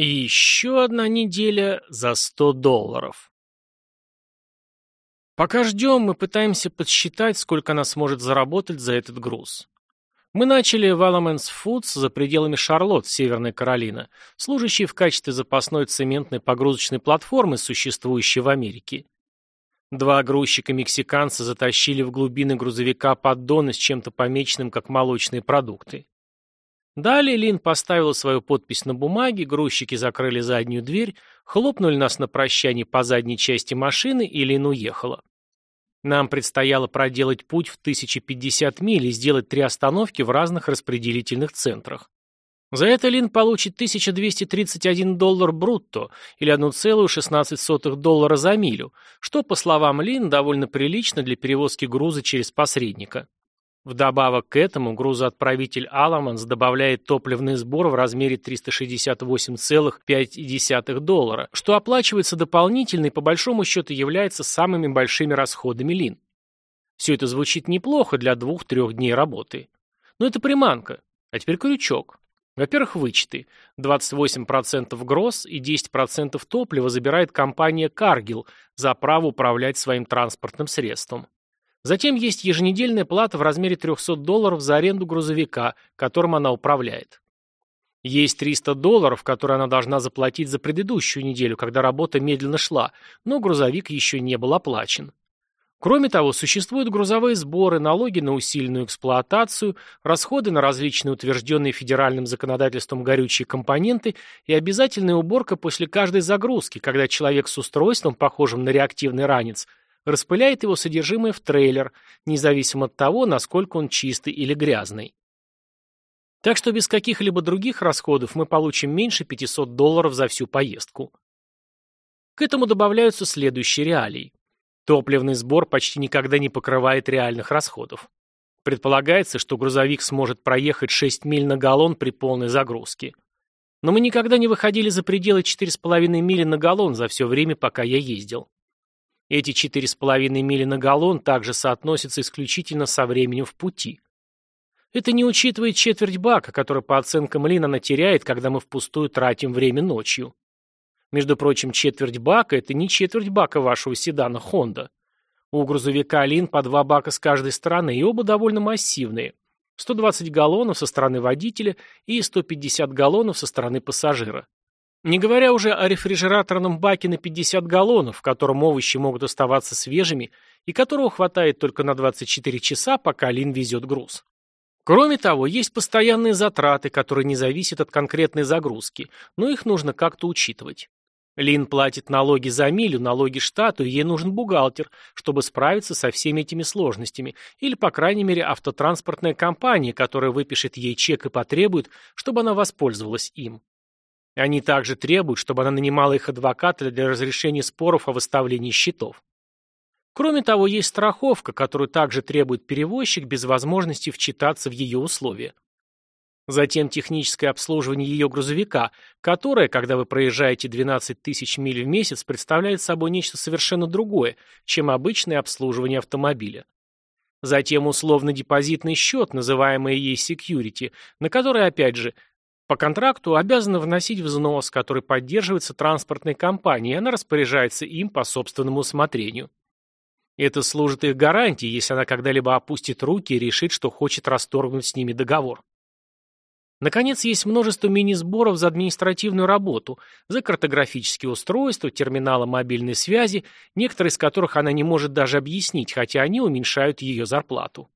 И еще одна неделя за 100 долларов. Пока ждем, мы пытаемся подсчитать, сколько она сможет заработать за этот груз. Мы начали в Alamance Foods за пределами Шарлотт, Северная Каролина, служащей в качестве запасной цементной погрузочной платформы, существующей в Америке. Два грузчика-мексиканца затащили в глубины грузовика поддоны с чем-то помеченным, как молочные продукты. Далее Лин поставила свою подпись на бумаге, грузчики закрыли заднюю дверь, хлопнули нас на прощание по задней части машины, и Лин уехала. Нам предстояло проделать путь в 1050 миль и сделать три остановки в разных распределительных центрах. За это Лин получит 1231 доллар брутто или 1,16 доллара за милю, что, по словам Лин, довольно прилично для перевозки груза через посредника. Вдобавок к этому грузоотправитель Аламанс добавляет топливный сбор в размере 368,5 доллара, что оплачивается дополнительно и по большому счету является самыми большими расходами Лин. Все это звучит неплохо для двух-трех дней работы. Но это приманка. А теперь крючок. Во-первых, вычеты. 28% гроз и 10% топлива забирает компания Cargill за право управлять своим транспортным средством. Затем есть еженедельная плата в размере 300 долларов за аренду грузовика, которым она управляет. Есть 300 долларов, которые она должна заплатить за предыдущую неделю, когда работа медленно шла, но грузовик еще не был оплачен. Кроме того, существуют грузовые сборы, налоги на усиленную эксплуатацию, расходы на различные утвержденные федеральным законодательством горючие компоненты и обязательная уборка после каждой загрузки, когда человек с устройством, похожим на реактивный ранец, распыляет его содержимое в трейлер, независимо от того, насколько он чистый или грязный. Так что без каких-либо других расходов мы получим меньше 500 долларов за всю поездку. К этому добавляются следующие реалии. Топливный сбор почти никогда не покрывает реальных расходов. Предполагается, что грузовик сможет проехать 6 миль на галлон при полной загрузке. Но мы никогда не выходили за пределы 4,5 мили на галлон за все время, пока я ездил. Эти 4,5 мили на галлон также соотносятся исключительно со временем в пути. Это не учитывает четверть бака, который по оценкам Лин она теряет, когда мы впустую тратим время ночью. Между прочим, четверть бака – это не четверть бака вашего седана Honda. У грузовика Лин по два бака с каждой стороны, и оба довольно массивные. 120 галлонов со стороны водителя и 150 галлонов со стороны пассажира. Не говоря уже о рефрижераторном баке на 50 галлонов, в котором овощи могут оставаться свежими и которого хватает только на 24 часа, пока Лин везет груз. Кроме того, есть постоянные затраты, которые не зависят от конкретной загрузки, но их нужно как-то учитывать. Лин платит налоги за милю, налоги штату, и ей нужен бухгалтер, чтобы справиться со всеми этими сложностями, или, по крайней мере, автотранспортная компания, которая выпишет ей чек и потребует, чтобы она воспользовалась им. Они также требуют, чтобы она нанимала их адвоката для разрешения споров о выставлении счетов. Кроме того, есть страховка, которую также требует перевозчик без возможности вчитаться в ее условия. Затем техническое обслуживание ее грузовика, которое, когда вы проезжаете 12 тысяч миль в месяц, представляет собой нечто совершенно другое, чем обычное обслуживание автомобиля. Затем условно-депозитный счет, называемый ей security, на который, опять же, по контракту обязана вносить взнос, который поддерживается транспортной компанией, и она распоряжается им по собственному усмотрению. Это служит их гарантией, если она когда-либо опустит руки и решит, что хочет расторгнуть с ними договор. Наконец, есть множество мини-сборов за административную работу, за картографические устройства, терминалы мобильной связи, некоторые из которых она не может даже объяснить, хотя они уменьшают ее зарплату.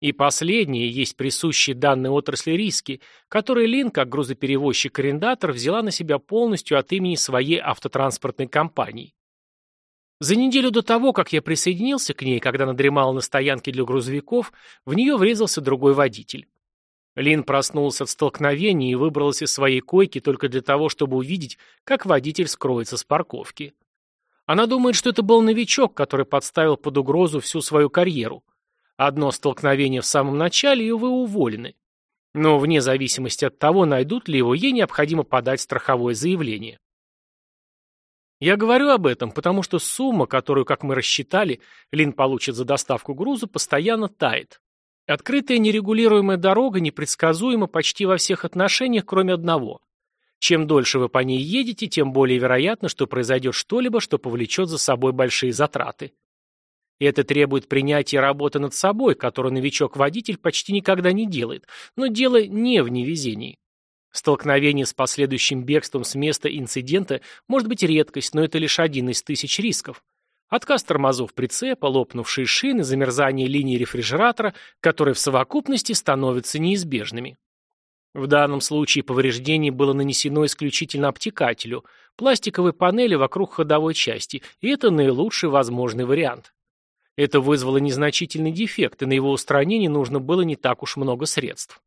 И последнее есть присущие данной отрасли риски, которые Лин, как грузоперевозчик-арендатор, взяла на себя полностью от имени своей автотранспортной компании. За неделю до того, как я присоединился к ней, когда она дремала на стоянке для грузовиков, в нее врезался другой водитель. Лин проснулся от столкновения и выбрался из своей койки только для того, чтобы увидеть, как водитель скроется с парковки. Она думает, что это был новичок, который подставил под угрозу всю свою карьеру – Одно столкновение в самом начале, и вы уволены. Но вне зависимости от того, найдут ли его, ей необходимо подать страховое заявление. Я говорю об этом, потому что сумма, которую, как мы рассчитали, Лин получит за доставку груза, постоянно тает. Открытая нерегулируемая дорога непредсказуема почти во всех отношениях, кроме одного. Чем дольше вы по ней едете, тем более вероятно, что произойдет что-либо, что повлечет за собой большие затраты. Это требует принятия работы над собой, которую новичок-водитель почти никогда не делает, но дело не в невезении. Столкновение с последующим бегством с места инцидента может быть редкость, но это лишь один из тысяч рисков. Отказ тормозов прицепа, лопнувшие шины, замерзание линии рефрижератора, которые в совокупности становятся неизбежными. В данном случае повреждение было нанесено исключительно обтекателю, пластиковой панели вокруг ходовой части, и это наилучший возможный вариант. Это вызвало незначительный дефект, и на его устранение нужно было не так уж много средств.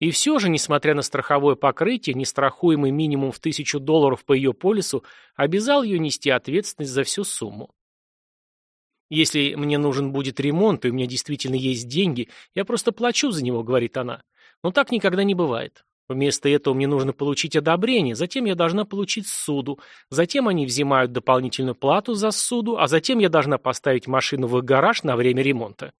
И все же, несмотря на страховое покрытие, нестрахуемый минимум в тысячу долларов по ее полису обязал ее нести ответственность за всю сумму. «Если мне нужен будет ремонт, и у меня действительно есть деньги, я просто плачу за него», — говорит она. «Но так никогда не бывает. Вместо этого мне нужно получить одобрение, затем я должна получить суду, затем они взимают дополнительную плату за суду, а затем я должна поставить машину в их гараж на время ремонта.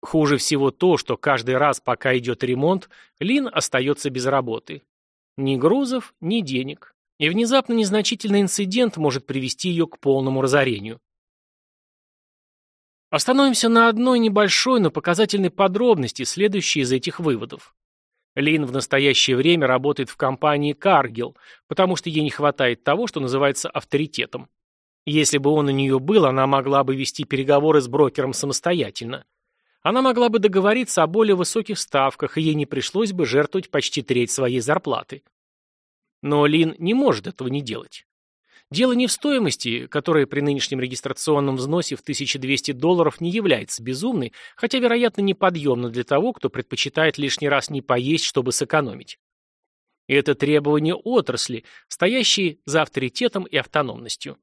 Хуже всего то, что каждый раз, пока идет ремонт, Лин остается без работы. Ни грузов, ни денег. И внезапно незначительный инцидент может привести ее к полному разорению. Остановимся на одной небольшой, но показательной подробности, следующей из этих выводов. Лин в настоящее время работает в компании Cargill, потому что ей не хватает того, что называется авторитетом. Если бы он у нее был, она могла бы вести переговоры с брокером самостоятельно. Она могла бы договориться о более высоких ставках, и ей не пришлось бы жертвовать почти треть своей зарплаты. Но Лин не может этого не делать. Дело не в стоимости, которая при нынешнем регистрационном взносе в 1200 долларов не является безумной, хотя, вероятно, неподъемна для того, кто предпочитает лишний раз не поесть, чтобы сэкономить. Это требование отрасли, стоящие за авторитетом и автономностью.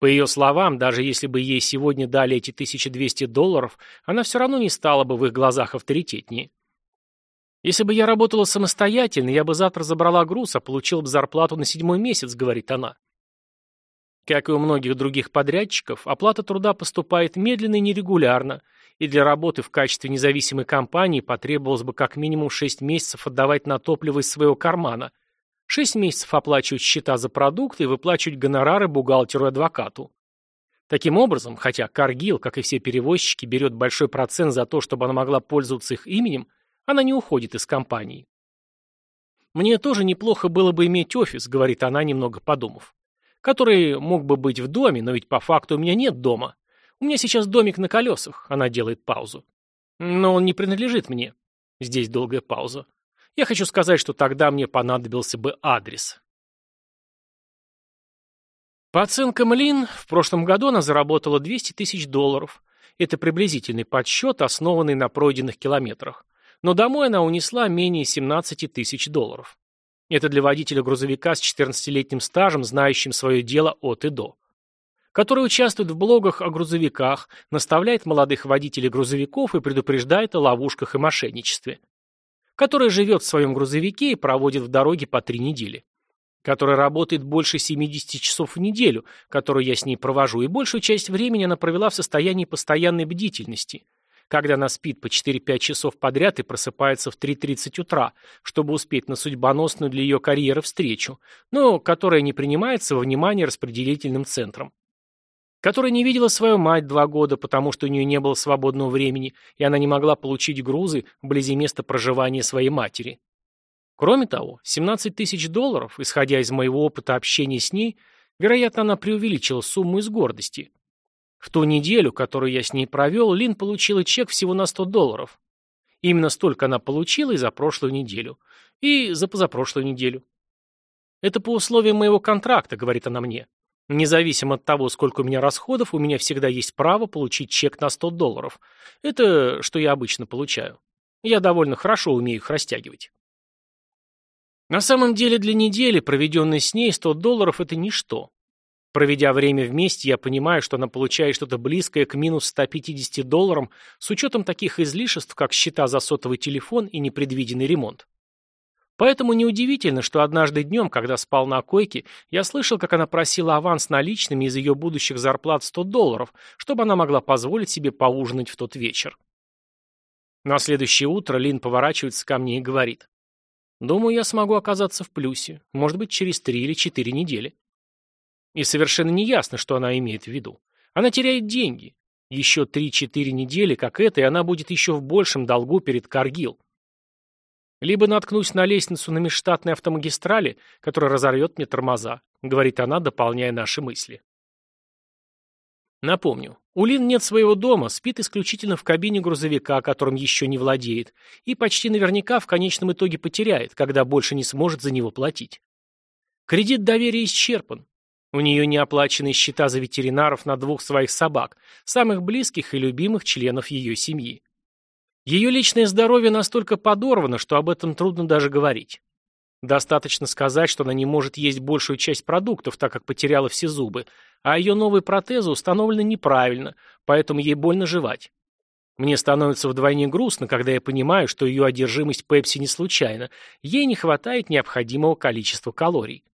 По ее словам, даже если бы ей сегодня дали эти 1200 долларов, она все равно не стала бы в их глазах авторитетнее. «Если бы я работала самостоятельно, я бы завтра забрала груз, а получила бы зарплату на седьмой месяц», — говорит она. Как и у многих других подрядчиков, оплата труда поступает медленно и нерегулярно, и для работы в качестве независимой компании потребовалось бы как минимум 6 месяцев отдавать на топливо из своего кармана – Шесть месяцев оплачивать счета за продукты и выплачивать гонорары бухгалтеру и адвокату. Таким образом, хотя Каргил, как и все перевозчики, берет большой процент за то, чтобы она могла пользоваться их именем, она не уходит из компании. «Мне тоже неплохо было бы иметь офис», — говорит она, немного подумав, «который мог бы быть в доме, но ведь по факту у меня нет дома. У меня сейчас домик на колесах», — она делает паузу. «Но он не принадлежит мне». Здесь долгая пауза. Я хочу сказать, что тогда мне понадобился бы адрес. По оценкам Лин, в прошлом году она заработала 200 тысяч долларов. Это приблизительный подсчет, основанный на пройденных километрах. Но домой она унесла менее 17 тысяч долларов. Это для водителя грузовика с 14-летним стажем, знающим свое дело от и до. Который участвует в блогах о грузовиках, наставляет молодых водителей грузовиков и предупреждает о ловушках и мошенничестве. Который живет в своем грузовике и проводит в дороге по три недели, который работает больше 70 часов в неделю, которую я с ней провожу, и большую часть времени она провела в состоянии постоянной бдительности, когда она спит по 4-5 часов подряд и просыпается в 3.30 утра, чтобы успеть на судьбоносную для ее карьеры встречу, но которая не принимается во внимание распределительным центром которая не видела свою мать два года, потому что у нее не было свободного времени, и она не могла получить грузы вблизи места проживания своей матери. Кроме того, 17 тысяч долларов, исходя из моего опыта общения с ней, вероятно, она преувеличила сумму из гордости. В ту неделю, которую я с ней провел, Лин получила чек всего на 100 долларов. Именно столько она получила и за прошлую неделю. И за позапрошлую неделю. «Это по условиям моего контракта», — говорит она мне. Независимо от того, сколько у меня расходов, у меня всегда есть право получить чек на 100 долларов. Это что я обычно получаю. Я довольно хорошо умею их растягивать. На самом деле для недели, проведенной с ней, 100 долларов – это ничто. Проведя время вместе, я понимаю, что она получает что-то близкое к минус 150 долларам с учетом таких излишеств, как счета за сотовый телефон и непредвиденный ремонт. Поэтому неудивительно, что однажды днем, когда спал на койке, я слышал, как она просила аванс наличными из ее будущих зарплат 100 долларов, чтобы она могла позволить себе поужинать в тот вечер. На следующее утро Лин поворачивается ко мне и говорит. Думаю, я смогу оказаться в плюсе, может быть, через три или четыре недели. И совершенно неясно, что она имеет в виду. Она теряет деньги. Еще три-четыре недели, как это, и она будет еще в большем долгу перед Каргил. Либо наткнусь на лестницу на межштатной автомагистрали, которая разорвет мне тормоза, говорит она, дополняя наши мысли. Напомню, у Лин нет своего дома, спит исключительно в кабине грузовика, которым еще не владеет, и почти наверняка в конечном итоге потеряет, когда больше не сможет за него платить. Кредит доверия исчерпан. У нее не оплачены счета за ветеринаров на двух своих собак, самых близких и любимых членов ее семьи. Ее личное здоровье настолько подорвано, что об этом трудно даже говорить. Достаточно сказать, что она не может есть большую часть продуктов, так как потеряла все зубы, а ее новые протезы установлены неправильно, поэтому ей больно жевать. Мне становится вдвойне грустно, когда я понимаю, что ее одержимость Пепси не случайна, ей не хватает необходимого количества калорий.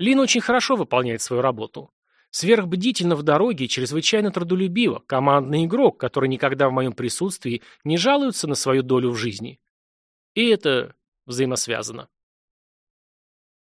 Лин очень хорошо выполняет свою работу. Сверхбдительно в дороге чрезвычайно трудолюбиво, командный игрок, который никогда в моем присутствии не жалуется на свою долю в жизни. И это взаимосвязано.